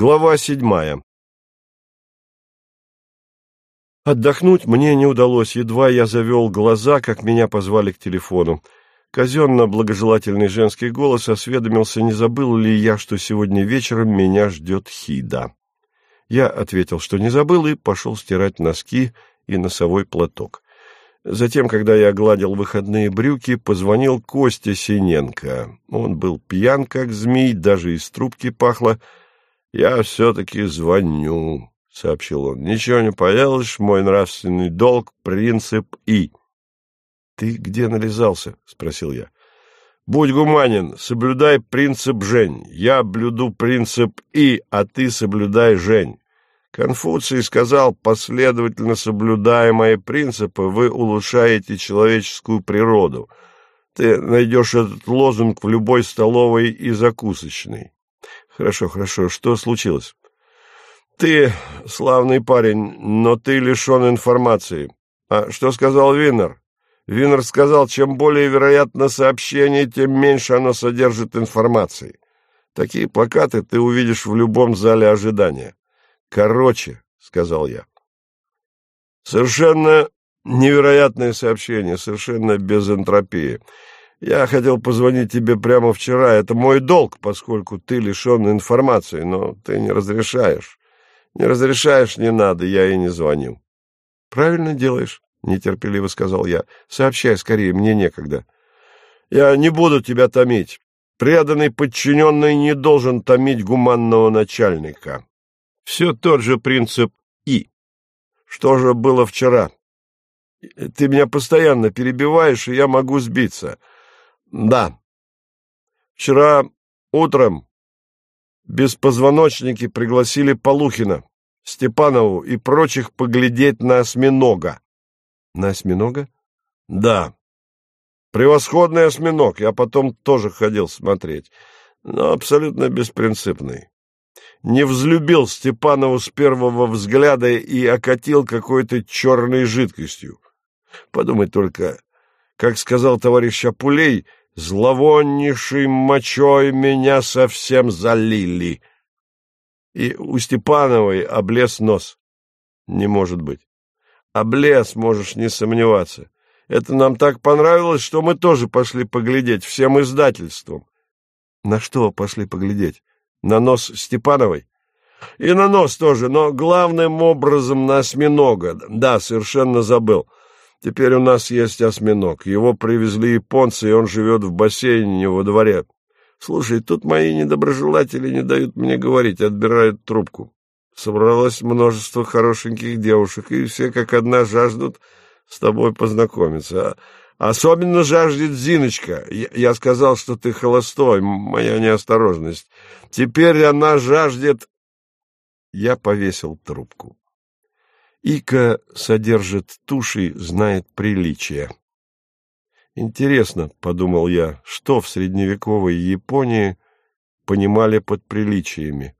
Глава седьмая. Отдохнуть мне не удалось, едва я завел глаза, как меня позвали к телефону. Казенно-благожелательный женский голос осведомился, не забыл ли я, что сегодня вечером меня ждет Хида. Я ответил, что не забыл, и пошел стирать носки и носовой платок. Затем, когда я гладил выходные брюки, позвонил Костя Синенко. Он был пьян, как змей, даже из трубки пахло, «Я все-таки звоню», — сообщил он. «Ничего не поделаешь, мой нравственный долг — принцип И». «Ты где нализался?» — спросил я. «Будь гуманин, соблюдай принцип Жень. Я блюду принцип И, а ты соблюдай Жень. Конфуций сказал, последовательно соблюдая мои принципы, вы улучшаете человеческую природу. Ты найдешь этот лозунг в любой столовой и закусочной. Хорошо, хорошо. Что случилось? Ты славный парень, но ты лишен информации. А что сказал Виннер? Виннер сказал, чем более вероятно сообщение, тем меньше оно содержит информации. Такие плакаты ты увидишь в любом зале ожидания. Короче, — сказал я. Совершенно невероятное сообщение, совершенно без энтропии. Я хотел позвонить тебе прямо вчера. Это мой долг, поскольку ты лишен информации, но ты не разрешаешь. Не разрешаешь, не надо, я и не звоню. — Правильно делаешь, — нетерпеливо сказал я. — Сообщай скорее, мне некогда. — Я не буду тебя томить. Преданный подчиненный не должен томить гуманного начальника. Все тот же принцип И. Что же было вчера? Ты меня постоянно перебиваешь, и я могу сбиться. — да. Вчера утром беспозвоночники пригласили Полухина, Степанову и прочих поглядеть на осьминога. На осьминога? Да. Превосходный осьминог. Я потом тоже ходил смотреть. Но абсолютно беспринципный. Не взлюбил Степанову с первого взгляда и окатил какой-то черной жидкостью. Подумай только, как сказал товарищ Апулей, — зловоннейшей мочой меня совсем залили. И у Степановой облез нос. Не может быть. Облез, можешь не сомневаться. Это нам так понравилось, что мы тоже пошли поглядеть всем издательством. На что пошли поглядеть? На нос Степановой? И на нос тоже, но главным образом на осьминога. Да, совершенно забыл. — Теперь у нас есть осьминог. Его привезли японцы, и он живет в бассейне во дворе. Слушай, тут мои недоброжелатели не дают мне говорить, отбирают трубку. Собралось множество хорошеньких девушек, и все как одна жаждут с тобой познакомиться. Особенно жаждет Зиночка. Я сказал, что ты холостой, моя неосторожность. Теперь она жаждет... Я повесил трубку. Ика содержит туши, знает приличия. Интересно, — подумал я, — что в средневековой Японии понимали под приличиями?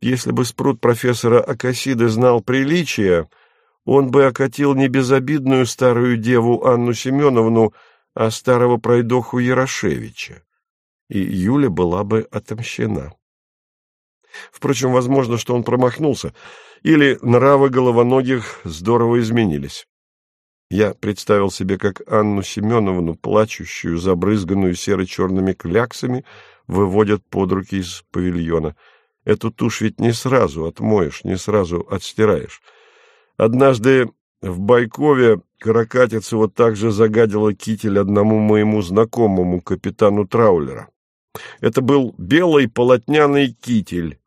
Если бы спрут профессора Акасиды знал приличия, он бы окатил не безобидную старую деву Анну Семеновну, а старого пройдоху Ярошевича, и Юля была бы отомщена. Впрочем, возможно, что он промахнулся — или нравы головоногих здорово изменились. Я представил себе, как Анну Семеновну, плачущую, забрызганную серо-черными кляксами, выводят под руки из павильона. Эту тушь ведь не сразу отмоешь, не сразу отстираешь. Однажды в Байкове каракатица вот так же загадила китель одному моему знакомому, капитану Траулера. Это был белый полотняный китель,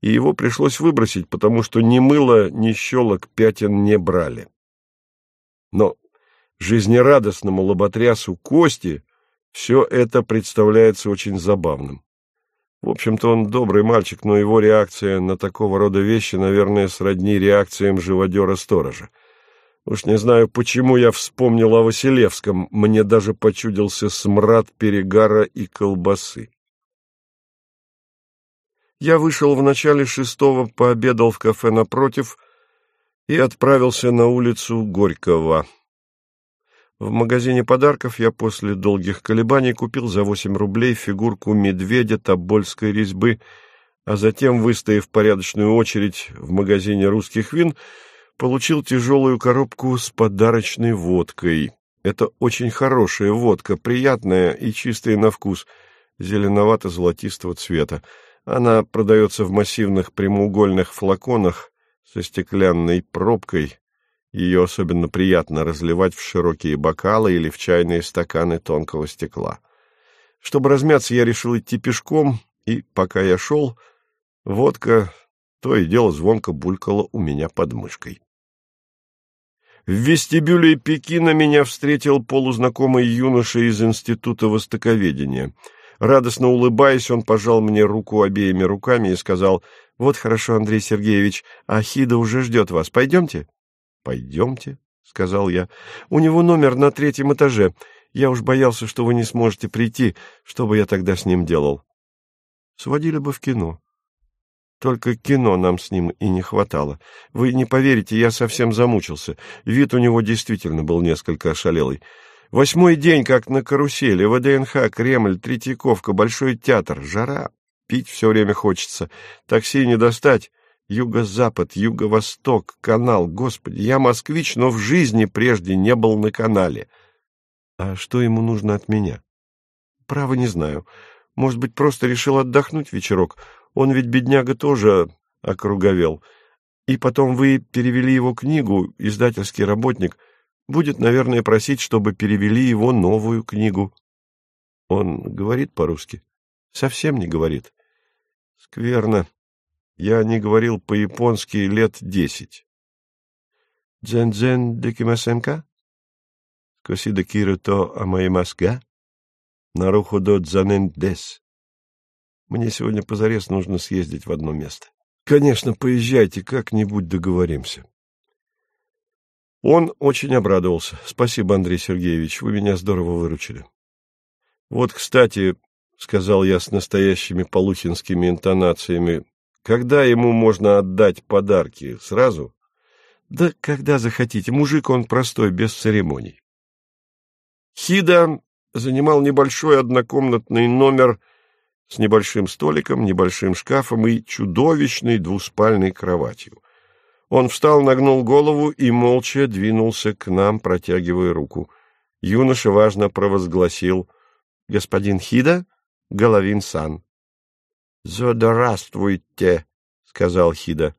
и его пришлось выбросить, потому что ни мыло, ни щелок пятен не брали. Но жизнерадостному лоботрясу Кости все это представляется очень забавным. В общем-то, он добрый мальчик, но его реакция на такого рода вещи, наверное, сродни реакциям живодера-сторожа. Уж не знаю, почему я вспомнил о Василевском, мне даже почудился смрад перегара и колбасы. Я вышел в начале шестого, пообедал в кафе напротив и отправился на улицу Горького. В магазине подарков я после долгих колебаний купил за восемь рублей фигурку медведя тобольской резьбы, а затем, выстояв порядочную очередь в магазине русских вин, получил тяжелую коробку с подарочной водкой. Это очень хорошая водка, приятная и чистая на вкус, зеленовато-золотистого цвета. Она продается в массивных прямоугольных флаконах со стеклянной пробкой. Ее особенно приятно разливать в широкие бокалы или в чайные стаканы тонкого стекла. Чтобы размяться, я решил идти пешком, и, пока я шел, водка то и дело звонко булькала у меня под мышкой. В вестибюле Пекина меня встретил полузнакомый юноша из Института Востоковедения. Радостно улыбаясь, он пожал мне руку обеими руками и сказал, «Вот хорошо, Андрей Сергеевич, Ахида уже ждет вас. Пойдемте?» «Пойдемте», — сказал я. «У него номер на третьем этаже. Я уж боялся, что вы не сможете прийти. Что бы я тогда с ним делал?» «Сводили бы в кино». Только кино нам с ним и не хватало. Вы не поверите, я совсем замучился. Вид у него действительно был несколько ошалелый. Восьмой день, как на карусели, ВДНХ, Кремль, Третьяковка, Большой театр, жара. Пить все время хочется. Такси не достать. Юго-запад, юго-восток, канал. Господи, я москвич, но в жизни прежде не был на канале. А что ему нужно от меня? Право не знаю. Может быть, просто решил отдохнуть вечерок. Он ведь, бедняга, тоже округовел. И потом вы перевели его книгу, издательский работник. Будет, наверное, просить, чтобы перевели его новую книгу. Он говорит по-русски? Совсем не говорит. Скверно. Я не говорил по-японски лет десять. Дзен-дзен декимасенка? Косида кирото амаимасга? Нарухудо дзанен дес. Мне сегодня позарез нужно съездить в одно место. Конечно, поезжайте, как-нибудь договоримся. Он очень обрадовался. Спасибо, Андрей Сергеевич, вы меня здорово выручили. Вот, кстати, — сказал я с настоящими полухинскими интонациями, — когда ему можно отдать подарки? Сразу? Да когда захотите. Мужик он простой, без церемоний. Хида занимал небольшой однокомнатный номер с небольшим столиком, небольшим шкафом и чудовищной двуспальной кроватью. Он встал, нагнул голову и молча двинулся к нам, протягивая руку. Юноша важно провозгласил «Господин Хида, Головин-сан». «Здравствуйте», — сказал Хида.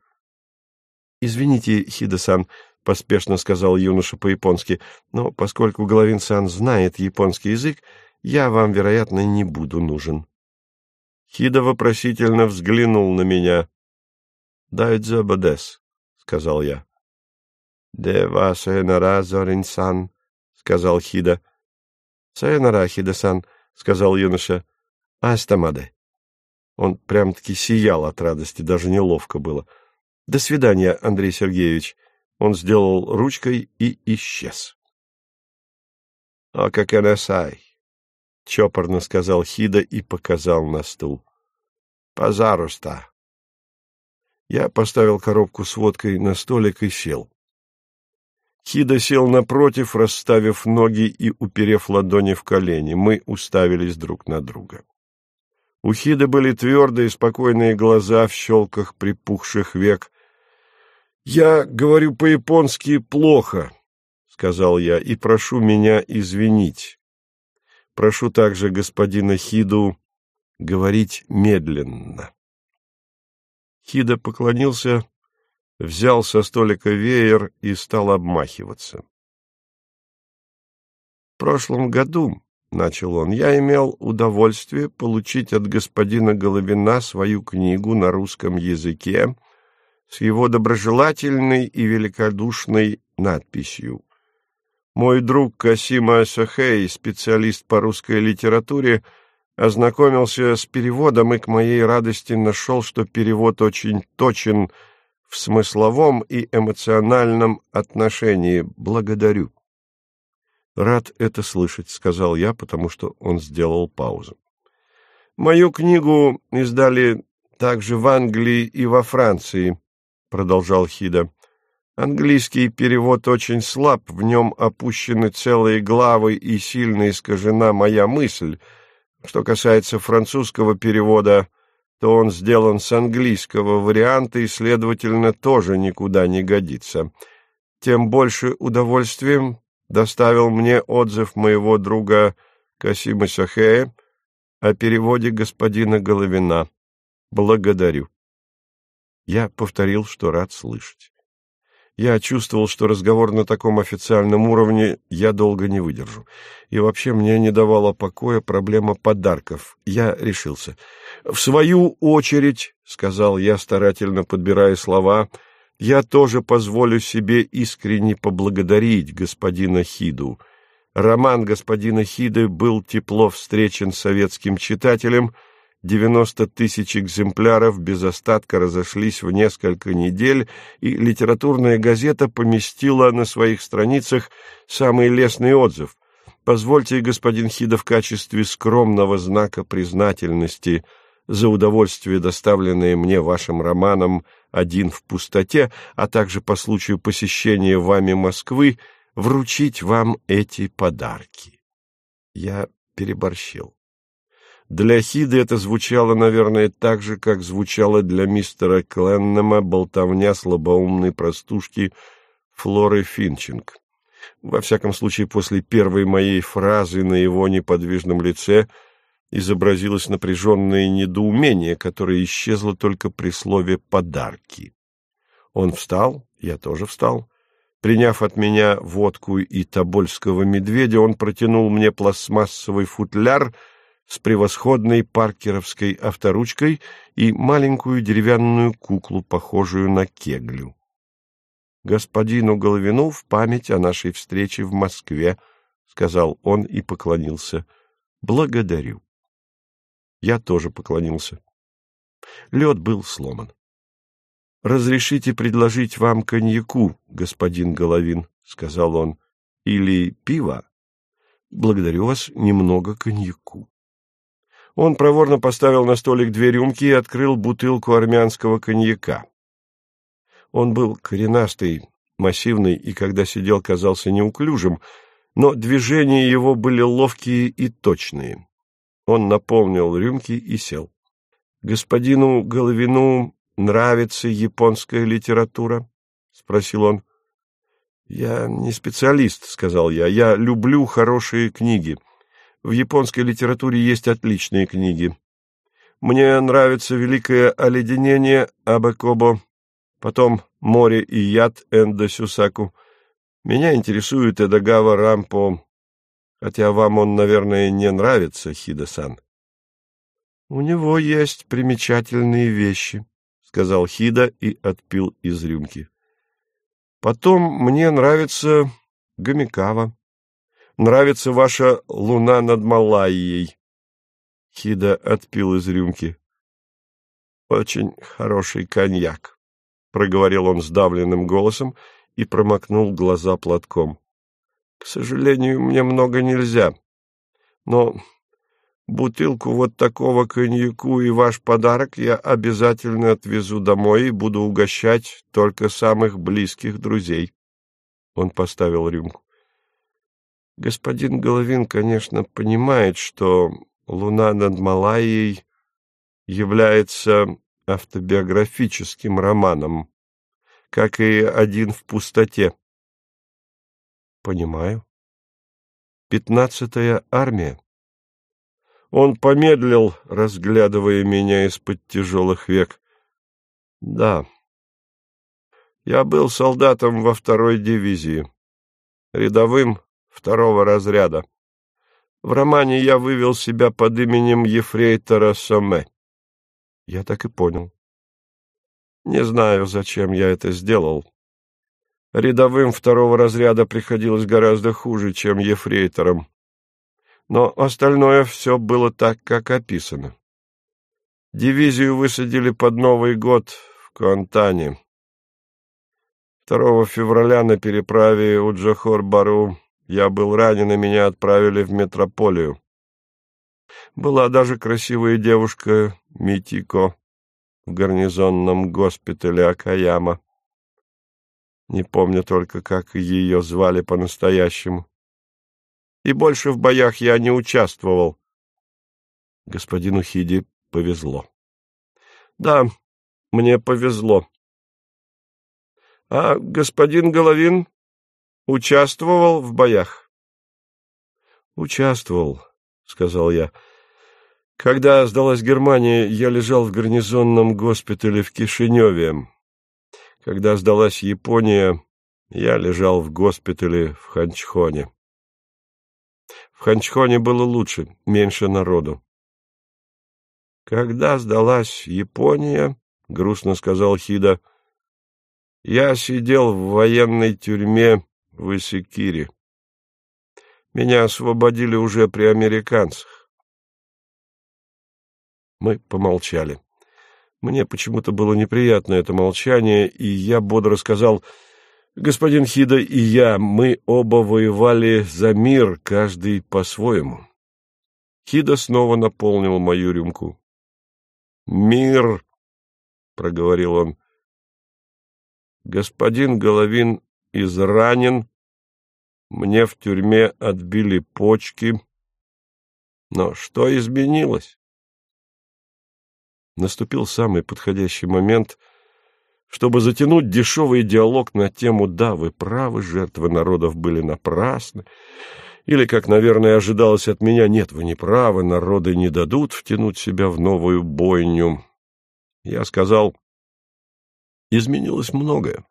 «Извините, Хида-сан», — поспешно сказал юноша по-японски, «но поскольку Головин-сан знает японский язык, я вам, вероятно, не буду нужен». Хида вопросительно взглянул на меня. — Дайдзе Бадес, — сказал я. — Де ва сайонара, Зорин-сан, — сказал Хида. — Сайонара, Хида-сан, — сказал юноша. — Астамаде. Он прям-таки сиял от радости, даже неловко было. — До свидания, Андрей Сергеевич. Он сделал ручкой и исчез. — О, как сай! — чопорно сказал Хида и показал на стул. — Пожалуйста. Я поставил коробку с водкой на столик и сел. Хида сел напротив, расставив ноги и уперев ладони в колени. Мы уставились друг на друга. У Хида были твердые, спокойные глаза в щелках припухших век. — Я говорю по-японски плохо, — сказал я, — и прошу меня извинить. Прошу также господина Хиду говорить медленно. Хида поклонился, взял со столика веер и стал обмахиваться. В прошлом году, — начал он, — я имел удовольствие получить от господина Головина свою книгу на русском языке с его доброжелательной и великодушной надписью мой друг Касима Асахей, специалист по русской литературе, ознакомился с переводом и, к моей радости, нашел, что перевод очень точен в смысловом и эмоциональном отношении. Благодарю. «Рад это слышать», — сказал я, потому что он сделал паузу. «Мою книгу издали также в Англии и во Франции», — продолжал Хида. Английский перевод очень слаб, в нем опущены целые главы и сильно искажена моя мысль. Что касается французского перевода, то он сделан с английского варианта и, следовательно, тоже никуда не годится. Тем больше удовольствием доставил мне отзыв моего друга Касима Сахея о переводе господина Головина. Благодарю. Я повторил, что рад слышать. Я чувствовал, что разговор на таком официальном уровне я долго не выдержу. И вообще мне не давала покоя проблема подарков. Я решился. «В свою очередь», — сказал я, старательно подбирая слова, — «я тоже позволю себе искренне поблагодарить господина Хиду. Роман господина Хиды был тепло встречен советским читателем — 90 тысяч экземпляров без остатка разошлись в несколько недель, и литературная газета поместила на своих страницах самый лестный отзыв. Позвольте, господин Хида, в качестве скромного знака признательности за удовольствие, доставленное мне вашим романом «Один в пустоте», а также по случаю посещения вами Москвы, вручить вам эти подарки. Я переборщил. Для Хиды это звучало, наверное, так же, как звучало для мистера Кленнема болтовня слабоумной простушки Флоры Финчинг. Во всяком случае, после первой моей фразы на его неподвижном лице изобразилось напряженное недоумение, которое исчезло только при слове «подарки». Он встал, я тоже встал. Приняв от меня водку и тобольского медведя, он протянул мне пластмассовый футляр — с превосходной паркеровской авторучкой и маленькую деревянную куклу, похожую на кеглю. «Господину Головину в память о нашей встрече в Москве», — сказал он и поклонился. «Благодарю». Я тоже поклонился. Лед был сломан. «Разрешите предложить вам коньяку, господин Головин», — сказал он, — «или пиво?» «Благодарю вас, немного коньяку». Он проворно поставил на столик две рюмки и открыл бутылку армянского коньяка. Он был коренастый, массивный и, когда сидел, казался неуклюжим, но движения его были ловкие и точные. Он наполнил рюмки и сел. «Господину Головину нравится японская литература?» — спросил он. «Я не специалист», — сказал я. «Я люблю хорошие книги. В японской литературе есть отличные книги. Мне нравится «Великое оледенение» Абакобо, потом «Море и яд» Эндо Сюсаку. Меня интересует Эдагава Рампо, хотя вам он, наверное, не нравится, Хида-сан. — У него есть примечательные вещи, — сказал Хида и отпил из рюмки. — Потом мне нравится Гамикава. Нравится ваша луна над Малайей. Хида отпил из рюмки. Очень хороший коньяк, проговорил он сдавленным голосом и промокнул глаза платком. К сожалению, мне много нельзя. Но бутылку вот такого коньяку и ваш подарок я обязательно отвезу домой и буду угощать только самых близких друзей. Он поставил рюмку. Господин Головин, конечно, понимает, что «Луна над Малайей» является автобиографическим романом, как и «Один в пустоте». Понимаю. Пятнадцатая армия. Он помедлил, разглядывая меня из-под тяжелых век. Да, я был солдатом во второй дивизии, рядовым второго разряда. В романе я вывел себя под именем Ефрейтора Соме. Я так и понял. Не знаю, зачем я это сделал. Рядовым второго разряда приходилось гораздо хуже, чем ефрейтором. Но остальное все было так, как описано. Дивизию высадили под Новый год в Куантане. 2 февраля на переправе у Джохор-Бару я был ранен, и меня отправили в метрополию. Была даже красивая девушка Митико в гарнизонном госпитале Акаяма. Не помню только, как ее звали по-настоящему. И больше в боях я не участвовал. Господину Хиди повезло. Да, мне повезло. А господин Головин участвовал в боях? Участвовал, сказал я. Когда сдалась Германия, я лежал в гарнизонном госпитале в Кишиневе. Когда сдалась Япония, я лежал в госпитале в Ханчхоне. В Ханчхоне было лучше, меньше народу. Когда сдалась Япония, — грустно сказал Хида, — я сидел в военной тюрьме в Исикире. Меня освободили уже при американцах. Мы помолчали. Мне почему-то было неприятно это молчание, и я бодро сказал, «Господин Хида и я, мы оба воевали за мир, каждый по-своему». Хида снова наполнил мою рюмку. «Мир!» — проговорил он. «Господин Головин изранен, мне в тюрьме отбили почки. Но что изменилось?» Наступил самый подходящий момент, чтобы затянуть дешевый диалог на тему «Да, вы правы, жертвы народов были напрасны», или, как, наверное, ожидалось от меня, нет, вы не правы, народы не дадут втянуть себя в новую бойню. Я сказал, изменилось многое.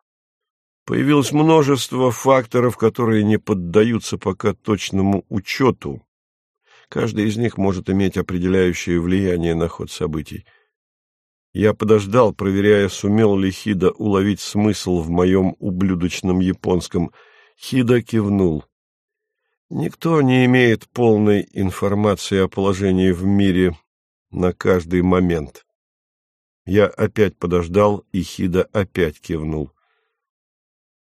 Появилось множество факторов, которые не поддаются пока точному учету. Каждый из них может иметь определяющее влияние на ход событий. Я подождал, проверяя, сумел ли Хида уловить смысл в моем ублюдочном японском. Хида кивнул. Никто не имеет полной информации о положении в мире на каждый момент. Я опять подождал, и Хида опять кивнул.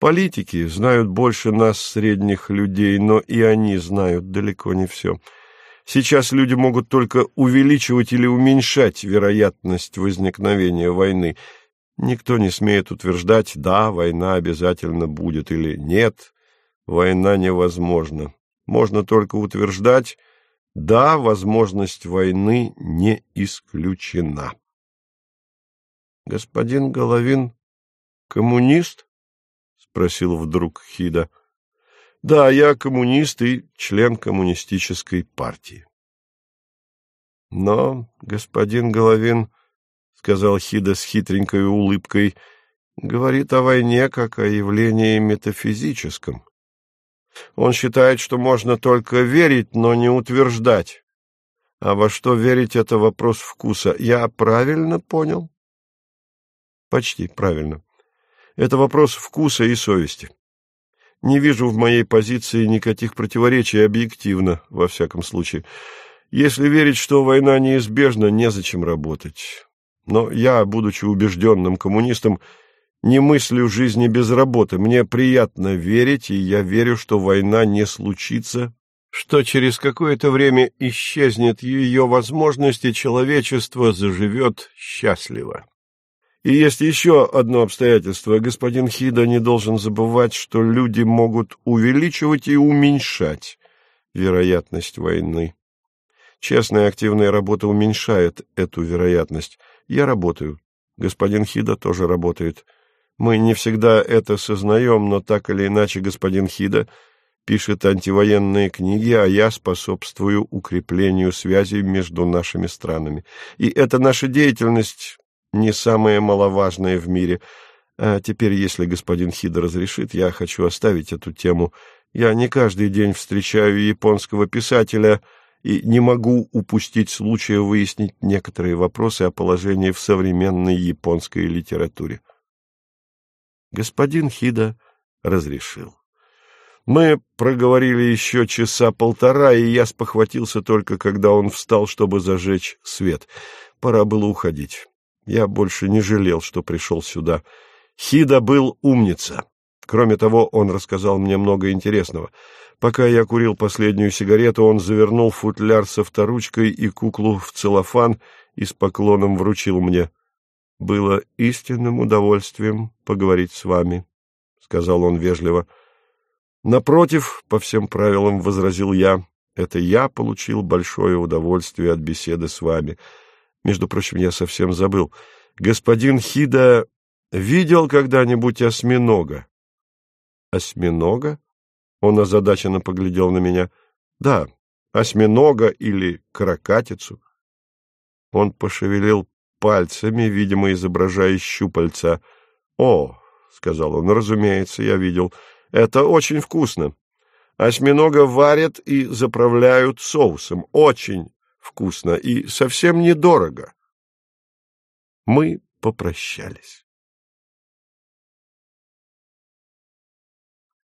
Политики знают больше нас, средних людей, но и они знают далеко не все. Сейчас люди могут только увеличивать или уменьшать вероятность возникновения войны. Никто не смеет утверждать «да, война обязательно будет» или «нет, война невозможна». Можно только утверждать, да, возможность войны не исключена. Господин Головин коммунист? Спросил вдруг Хида. Да, я коммунист и член коммунистической партии. Но господин Головин, сказал Хида с хитренькой улыбкой, говорит о войне как о явлении метафизическом. Он считает, что можно только верить, но не утверждать. А во что верить — это вопрос вкуса. Я правильно понял? Почти правильно. Это вопрос вкуса и совести. Не вижу в моей позиции никаких противоречий объективно, во всяком случае. Если верить, что война неизбежна, незачем работать. Но я, будучи убежденным коммунистом, не мыслю жизни без работы. Мне приятно верить, и я верю, что война не случится, что через какое-то время исчезнет ее возможность, и человечество заживет счастливо. И есть еще одно обстоятельство. Господин Хида не должен забывать, что люди могут увеличивать и уменьшать вероятность войны. Честная активная работа уменьшает эту вероятность. Я работаю. Господин Хида тоже работает. Мы не всегда это сознаем, но так или иначе господин Хида пишет антивоенные книги, а я способствую укреплению связей между нашими странами. И эта наша деятельность не самая маловажная в мире. А теперь, если господин Хида разрешит, я хочу оставить эту тему. Я не каждый день встречаю японского писателя и не могу упустить случая выяснить некоторые вопросы о положении в современной японской литературе господин Хида разрешил. Мы проговорили еще часа полтора, и я спохватился только, когда он встал, чтобы зажечь свет. Пора было уходить. Я больше не жалел, что пришел сюда. Хида был умница. Кроме того, он рассказал мне много интересного. Пока я курил последнюю сигарету, он завернул футляр со вторучкой и куклу в целлофан и с поклоном вручил мне. Было истинным удовольствием поговорить с вами, — сказал он вежливо. — Напротив, по всем правилам, — возразил я, — это я получил большое удовольствие от беседы с вами. Между прочим, я совсем забыл. господин Хида видел когда-нибудь осьминога? Осьминога? Он озадаченно поглядел на меня. Да, осьминога или каракатицу. Он пошевелил пальцами, видимо, изображая щупальца. «О, — сказал он, — разумеется, я видел. Это очень вкусно. Осьминога варят и заправляют соусом. Очень вкусно и совсем недорого». Мы попрощались.